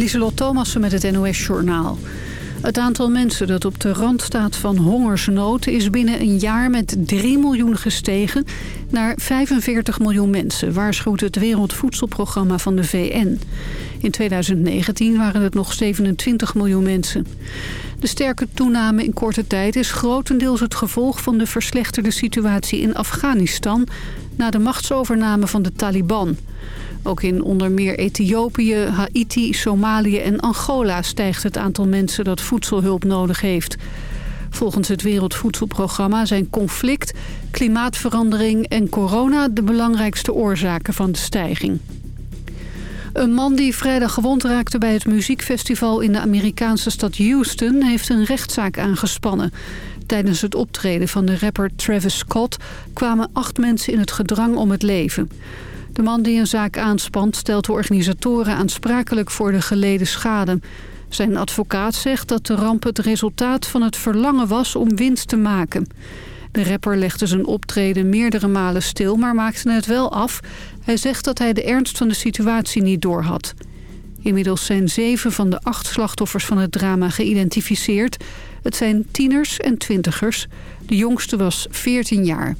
Lieselot Thomassen met het NOS-journaal. Het aantal mensen dat op de rand staat van hongersnood... is binnen een jaar met 3 miljoen gestegen naar 45 miljoen mensen... waarschuwt het Wereldvoedselprogramma van de VN. In 2019 waren het nog 27 miljoen mensen. De sterke toename in korte tijd is grotendeels het gevolg van de verslechterde situatie in Afghanistan... na de machtsovername van de Taliban... Ook in onder meer Ethiopië, Haiti, Somalië en Angola stijgt het aantal mensen dat voedselhulp nodig heeft. Volgens het Wereldvoedselprogramma zijn conflict, klimaatverandering en corona de belangrijkste oorzaken van de stijging. Een man die vrijdag gewond raakte bij het muziekfestival in de Amerikaanse stad Houston heeft een rechtszaak aangespannen. Tijdens het optreden van de rapper Travis Scott kwamen acht mensen in het gedrang om het leven. De man die een zaak aanspant stelt de organisatoren aansprakelijk voor de geleden schade. Zijn advocaat zegt dat de ramp het resultaat van het verlangen was om winst te maken. De rapper legde zijn optreden meerdere malen stil, maar maakte het wel af. Hij zegt dat hij de ernst van de situatie niet doorhad. Inmiddels zijn zeven van de acht slachtoffers van het drama geïdentificeerd. Het zijn tieners en twintigers. De jongste was 14 jaar.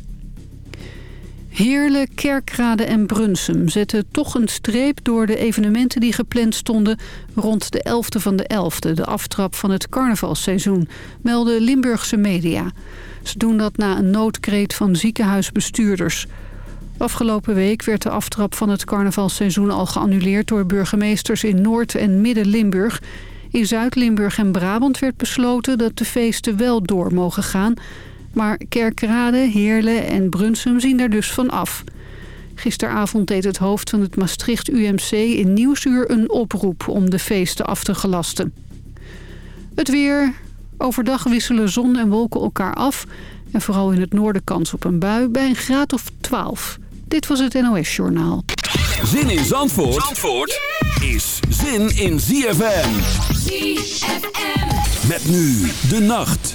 Heerlen, Kerkrade en Brunsum zetten toch een streep door de evenementen die gepland stonden rond de 11e van de 11e, de aftrap van het carnavalseizoen, melden Limburgse media. Ze doen dat na een noodkreet van ziekenhuisbestuurders. Afgelopen week werd de aftrap van het carnavalseizoen al geannuleerd door burgemeesters in Noord- en Midden-Limburg. In Zuid-Limburg en Brabant werd besloten dat de feesten wel door mogen gaan... Maar Kerkrade, Heerlen en Brunsum zien daar dus van af. Gisteravond deed het hoofd van het Maastricht UMC in Nieuwsuur een oproep om de feesten af te gelasten. Het weer. Overdag wisselen zon en wolken elkaar af. En vooral in het noorden kans op een bui bij een graad of 12. Dit was het NOS Journaal. Zin in Zandvoort, Zandvoort is zin in ZFM. ZFM. Met nu de nacht.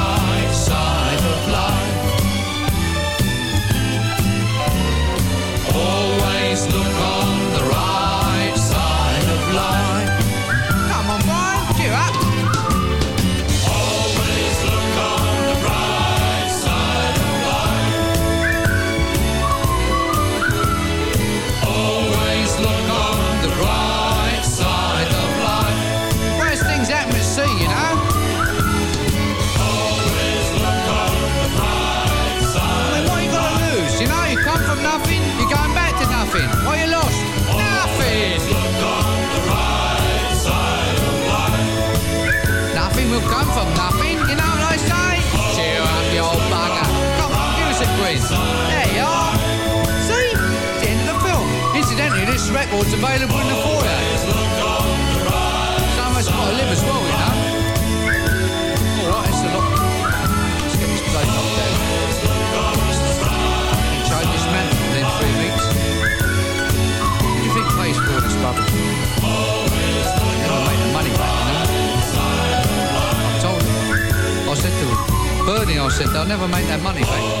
face look available in the foyer. Somewhere's got to live as well, you know. Alright, it's a lot. Let's get this place knocked down. And this man within three weeks. What do you think pays for all this rubbish? Never make the money back, you know. I told him. I said to him, Bernie, I said, they'll never make that money back.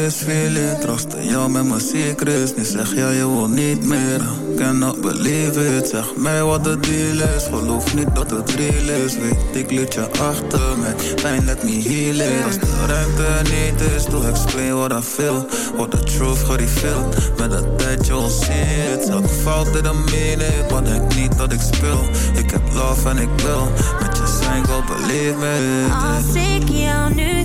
this feeling Trostte jou met mijn secrets. Nu zeg jij je wil niet meer. Cannot believe it. Zeg mij wat de deal is. Geloof niet dat het real is. Weet ik liet je achter Met pijn let me heal it. Als de ruimte niet is Doe explain what I feel. What the truth gereveeld. Met de tijd je see it. Elke fout in een minute Maar denk niet dat ik speel. Ik heb love en ik wil Met je zijn, go believe me Als ik jou nu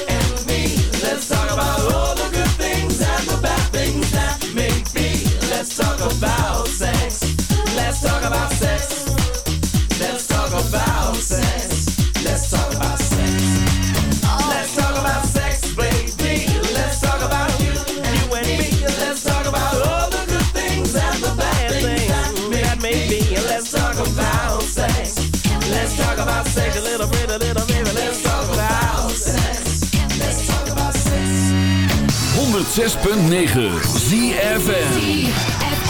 106.9 ZFN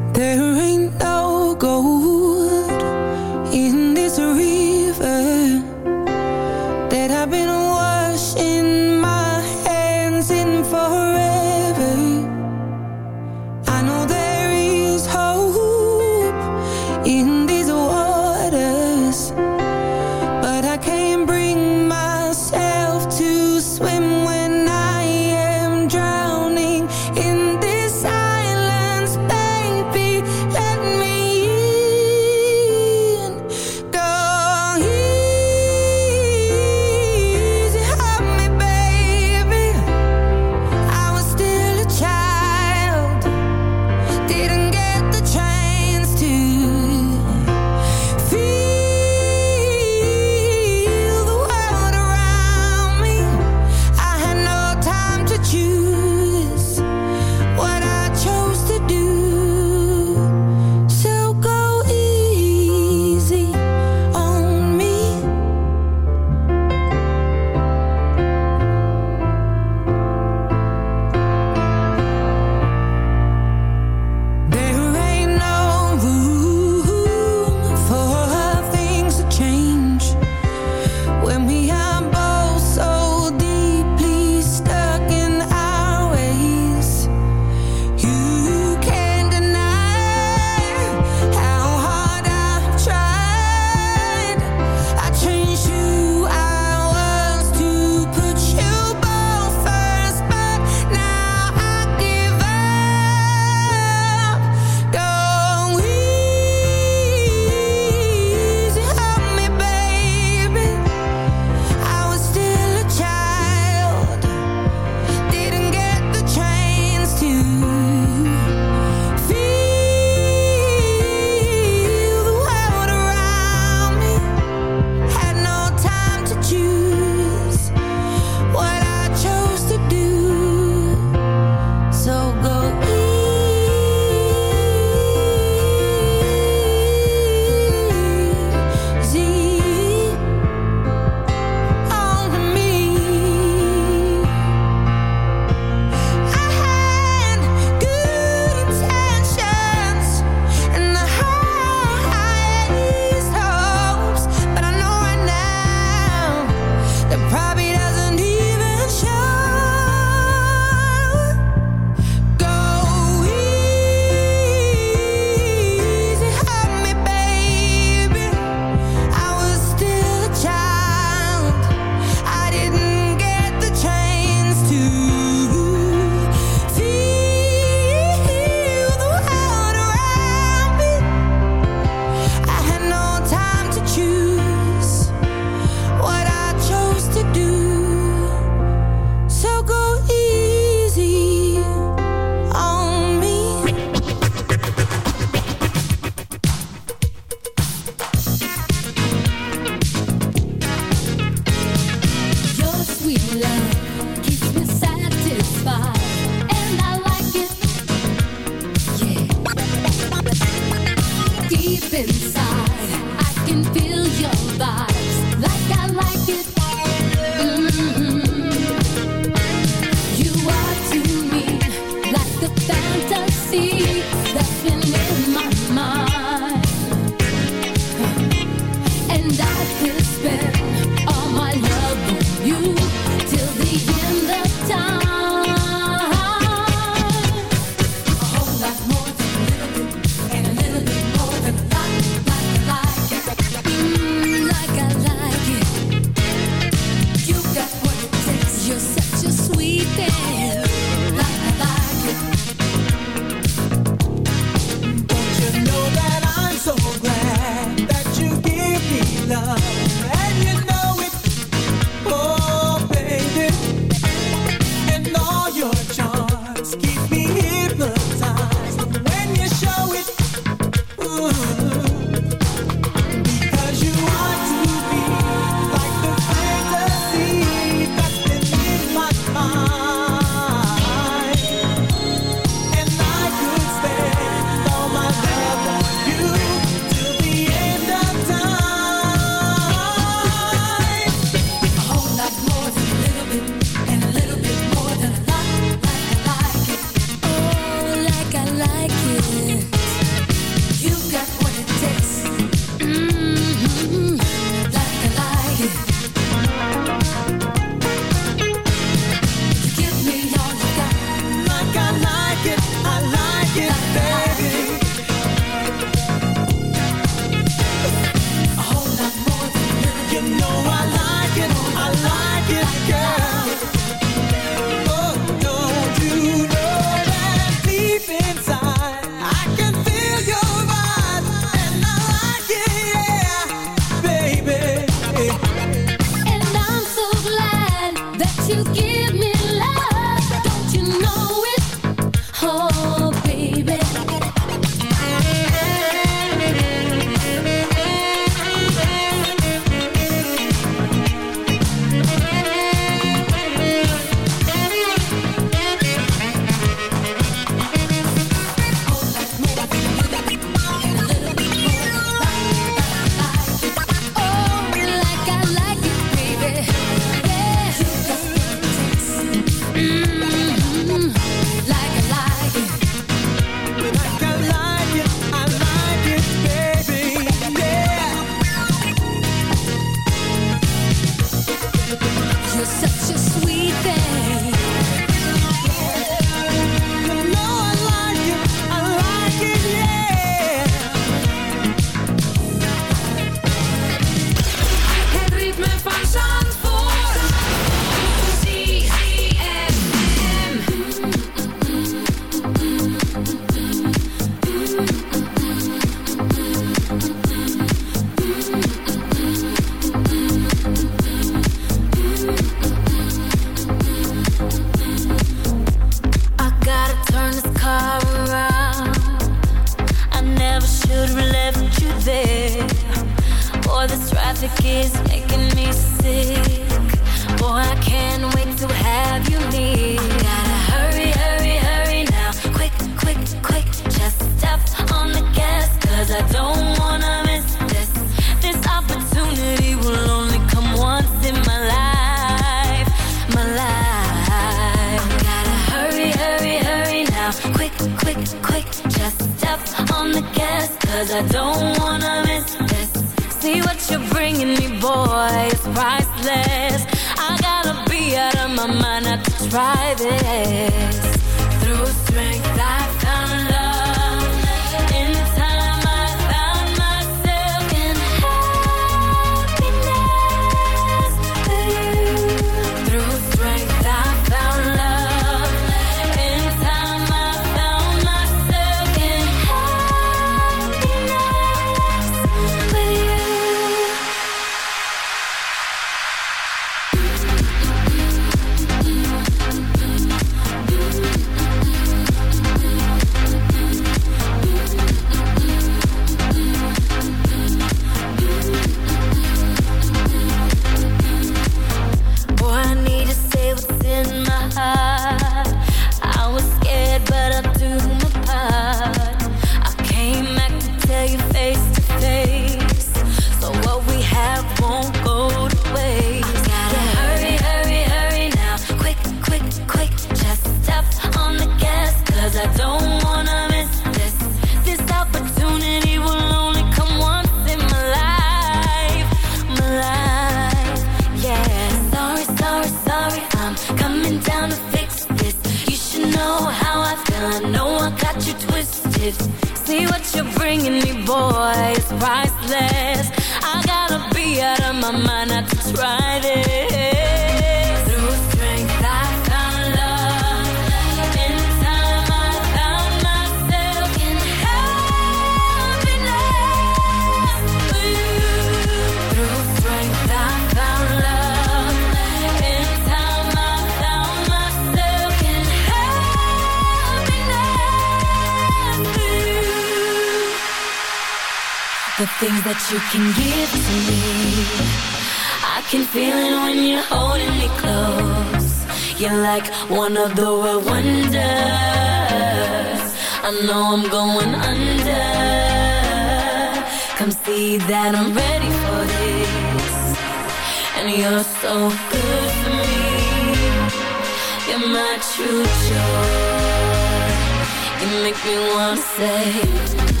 You wanna say.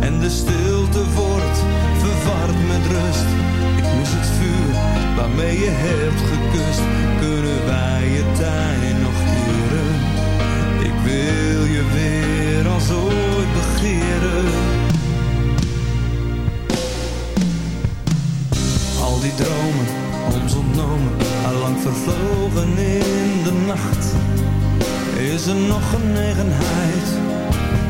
En de stilte wordt verward met rust. Ik mis het vuur waarmee je hebt gekust. Kunnen wij je tijd nog keren? Ik wil je weer als ooit begeren. Al die dromen, ons ontnomen, allang vervlogen in de nacht. Is er nog genegenheid?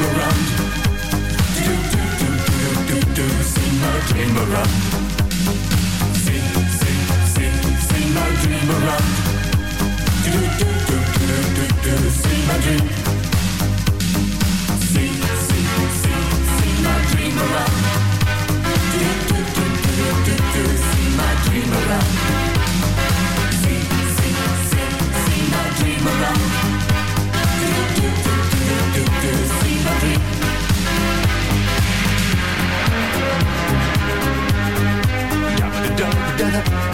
Around. Do, do, do, do, do, do, my dream around. My dream around. Do, do, do, do, do, do, my dream. My dream around. Do, do, do, do, do, do, my dream around. up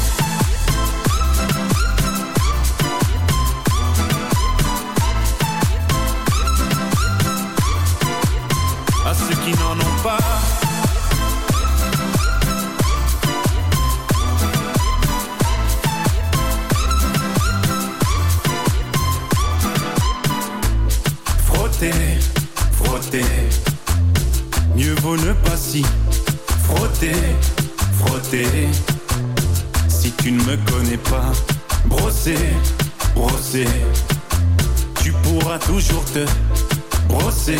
Brosser,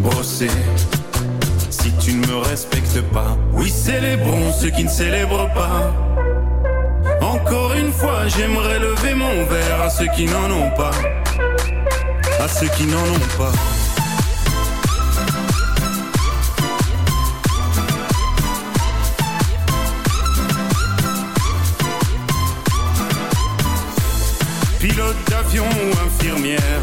brosser. Si tu ne me respectes pas, oui, célébrons ceux qui ne célèbrent pas. Encore une fois, j'aimerais lever mon verre à ceux qui n'en ont pas. À ceux qui n'en ont pas. Pilote d'avion ou infirmière,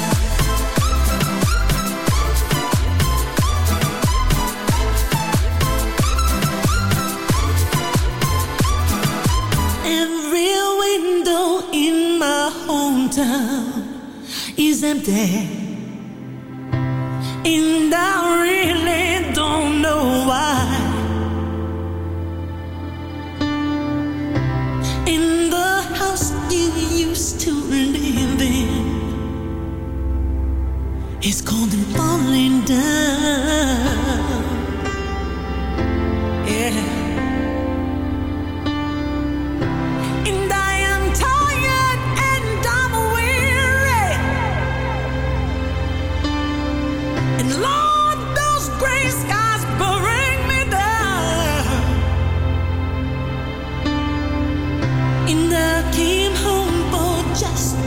Hometown is empty. And I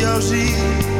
e aos